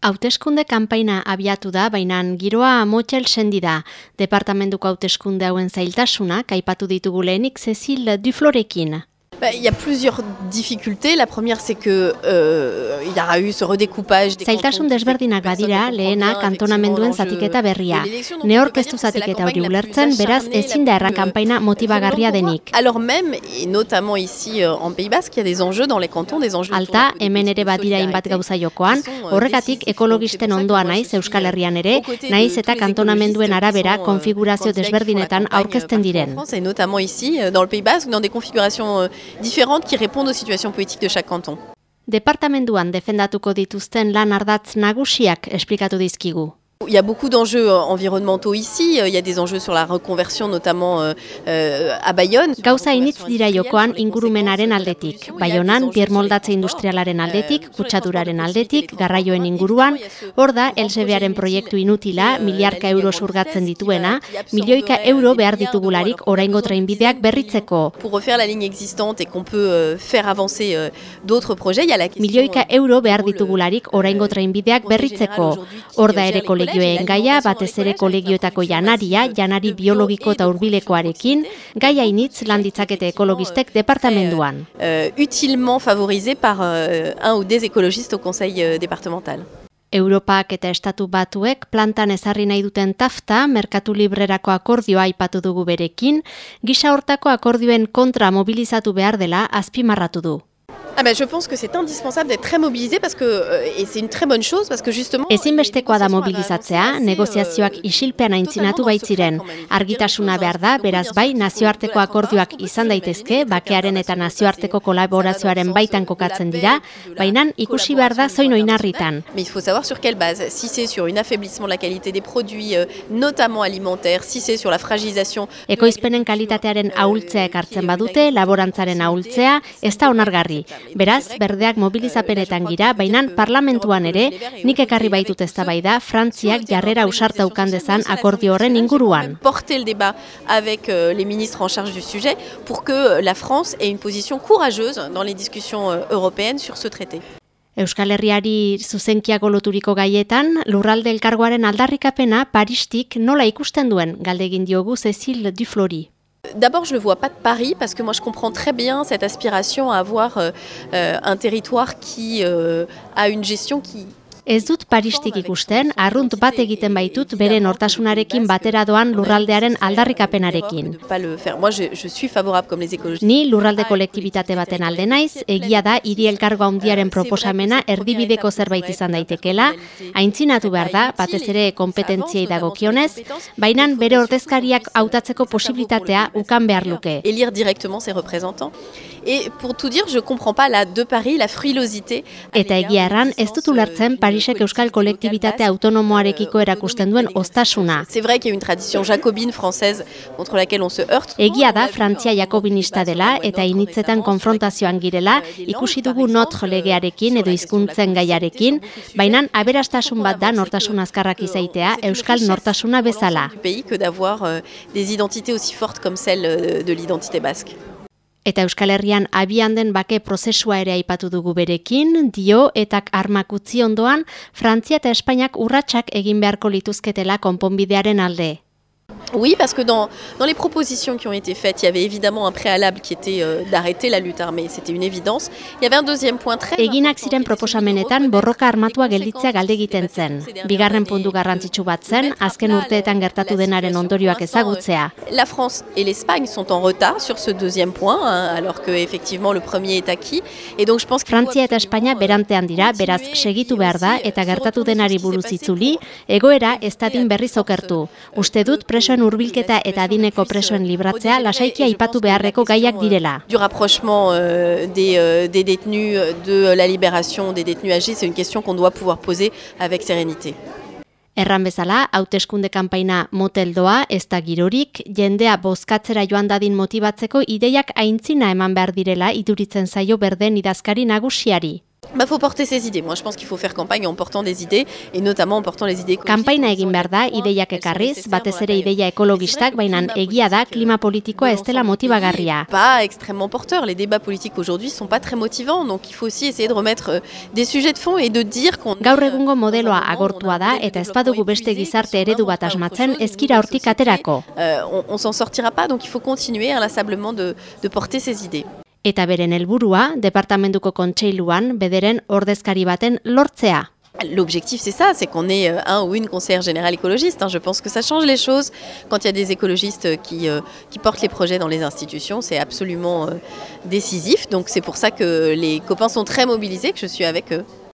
Hauteskunde kanpaina abiatu da, baina giroa motxel sendi da. Departamentuko hauteskunde hauen zailtasunak aipatu ditugu lehenik Cecil Duflorekin. Bah, il y a plusieurs difficultés. La première, c'est que euh, y a eu ce redécoupage Zailtasun desberdinak badira, lehena kantonamenduen zatiketa berria. Neorkestu zatiketa hori ulertzen, beraz ezin da erran kanpaina motibagarria denik. Alors même, et notamment ici euh, en Pays Basque, il y a des enjeux dans les cantons, des enjeux Alta, hemen ere badira inbat gauza jokoan, euh, horregatik ekologisten ondoa naiz Euskal Herrian ere, naiz eta kantonamenduen arabera konfigurazio desberdinetan aurkezten diren. Et notamment ici, dans le Pays Basque, dans des configurations différentes qui répondent aux situations politiques de chaque canton. Departamentuan defendatuko dituzten lan ardatz nagusiak esplikatu dizkigu. Il y a beaucoup d'enjeux euh, environnementaux ici, euh, il y a des enjeux sur la reconversion notamment euh, euh, à Bayonne. Gauza initz dira jokoan ingurumenaren aldetik. Bayonan, biermoldatze industrialaren aldetik, kutsaduraren aldetik, garraioen inguruan, hor da LCBaren proiektu inutila, miliarka euro surgatzen dituena, milioika euro behar ditugularik oraingo trainbideak berritzeko. Pour refaire la ligne existante et qu'on peut faire avancer d'autres projets, il y a la question... Milioika euro behar ditugularik oraingo trainbideak berritzeko. Hor da ere kolegioen gaia, batez ere kolegioetako janaria, janari biologiko eta hurbilekoarekin, gaia initz landitzakete ekologistek departamenduan. Uh, utilement favorisé par uh, un ou des écologistes au conseil uh, départemental. Europak eta estatu batuek plantan ezarri nahi duten tafta, merkatu librerako akordioa aipatu dugu berekin, gisa hortako akordioen kontra mobilizatu behar dela azpimarratu du. Ah ben, je pense que c'est indispensable d'être très mobilisé parce que euh, et c'est une très bonne chose parce que justement Ezinbestekoa da mobilizatzea, negoziazioak isilpean aintzinatu baitziren. Argitasuna behar da, beraz bai nazioarteko akordioak izan daitezke, bakearen eta nazioarteko kolaborazioaren baitan kokatzen dira, baina ikusi behar da zoin oinarritan. Mais il faut savoir sur quelle base. Si c'est sur un affaiblissement de la qualité des produits, euh, notamment alimentaires, si c'est sur la fragilisation Ekoizpenen kalitatearen ahultzea ekartzen badute, laborantzaren ahultzea, ez da onargarri. Beraz, berdeak mobilizapenetan gira, baina parlamentuan ere, nik ekarri baitut ez da Frantziak jarrera usarta ukan dezan akordio horren inguruan. Porter el débat avec euh, les ministres en charge du sujet pour que la France ait une position courageuse dans les discussions euh, européennes sur ce traité. Euskal Herriari zuzenkiako loturiko gaietan, lurralde elkargoaren aldarrikapena Paristik nola ikusten duen galdegin diogu Cecil Duflori. D'abord, je ne vois pas de Paris parce que moi, je comprends très bien cette aspiration à avoir euh, euh, un territoire qui euh, a une gestion qui, Ez dut Paristik ikusten, arrunt bat egiten baitut bere nortasunarekin batera doan lurraldearen aldarrikapenarekin. Ni lurralde kolektibitate baten alde naiz, egia da hiri elkargo handiaren proposamena erdibideko zerbait izan daitekela, aintzinatu behar da, batez ere kompetentziei dagokionez, baina bere ordezkariak hautatzeko posibilitatea ukan behar luke. Elire directement ses représentants. Et pour tout dire, je comprends pas la de Paris, la frilosité. Eta egia erran, ez dut ulertzen Parisek euskal kolektibitate autonomoarekiko erakusten duen ostasuna. C'est vrai qu'il y a une tradition jacobine française contre laquelle on se heurte. Egia da Frantzia jakobinista dela eta initzetan konfrontazioan girela, ikusi dugu notre legearekin edo hizkuntzen gaiarekin, baina aberastasun bat da nortasun azkarrak izaitea euskal nortasuna bezala. pays que d'avoir euh, des identités aussi fortes comme celle euh, de l'identité basque. Eta Euskal Herrian abian den bake prozesua ere aipatu dugu berekin, dio etak armak utzi ondoan, Frantzia eta Espainiak urratsak egin beharko lituzketela konponbidearen alde. Oui, parce que dans, dans les propositions qui ont été faites, il y avait évidemment un préalable qui était euh, d'arrêter la lutte armée, c'était une évidence. Il y avait un deuxième point très Eginak ziren proposamenetan borroka armatua gelditzea galde egiten zen. Bigarren puntu garrantzitsu bat zen, azken urteetan gertatu denaren ondorioak ezagutzea. La France et l'Espagne sont en retard sur ce deuxième point, hein, alors que effectivement le premier est acquis. Et donc je pense que Frantzia eta Espainia berantean dira, beraz segitu behar da eta gertatu denari buruz itzuli, egoera ez dadin berriz okertu. Uste dut presoen hurbilketa eta adineko presoen libratzea lasaikia aipatu beharreko gaiak direla. Du rapprochement euh, des, euh, des détenus de la libération des détenus âgés, c'est une question qu'on doit pouvoir poser avec sérénité. Erran bezala, hauteskunde kanpaina motel doa, ez da girorik, jendea bozkatzera joan dadin motibatzeko ideiak aintzina eman behar direla iduritzen zaio berden idazkari nagusiari. Ba, faut porter ses idées. Moi, je pense qu'il faut faire campagne en portant des idées, et notamment en portant les idées Kampaina egin behar da, ideiak ekarriz, batez ere ideia ekologistak, baina egia da klima politikoa ez dela motibagarria. Pas extrêmement porteur. Les débats politiques aujourd'hui sont pas très motivants, donc il faut aussi essayer de remettre euh, des sujets de fond et de dire qu'on... Gaur egungo modeloa agortua da, eta ez badugu beste gizarte eredu bat asmatzen, ezkira hortik aterako. Euh, on, on s'en sortira pas, donc il faut continuer inlassablement de, de porter ses idées. L'objectif, c'est ça, c'est qu'on ait euh, un ou une conseillère générale écologiste. Hein. Je pense que ça change les choses quand il y a des écologistes qui, euh, qui portent les projets dans les institutions. C'est absolument euh, décisif. Donc c'est pour ça que les copains sont très mobilisés, que je suis avec eux.